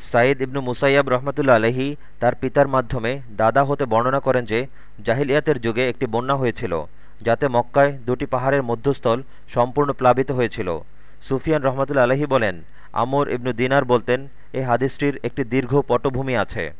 সাঈদ ইবনু মুসাইয়াব রহমতুল্লা আলহি তার পিতার মাধ্যমে দাদা হতে বর্ণনা করেন যে, জাহিলিয়াতের যুগে একটি বন্যা হয়েছিল, যাতে মক্কায় দুটি পাহাড়ের মধ্যস্থল সম্পূর্ণ প্লাবিত হয়েছিল। সুফিয়ান রহমতুল্লা আলহি বলেন, আমর ইবনু দিনার বলতেন, এ হাদিসটির একটি দীর্ঘ পটভূমি আছে।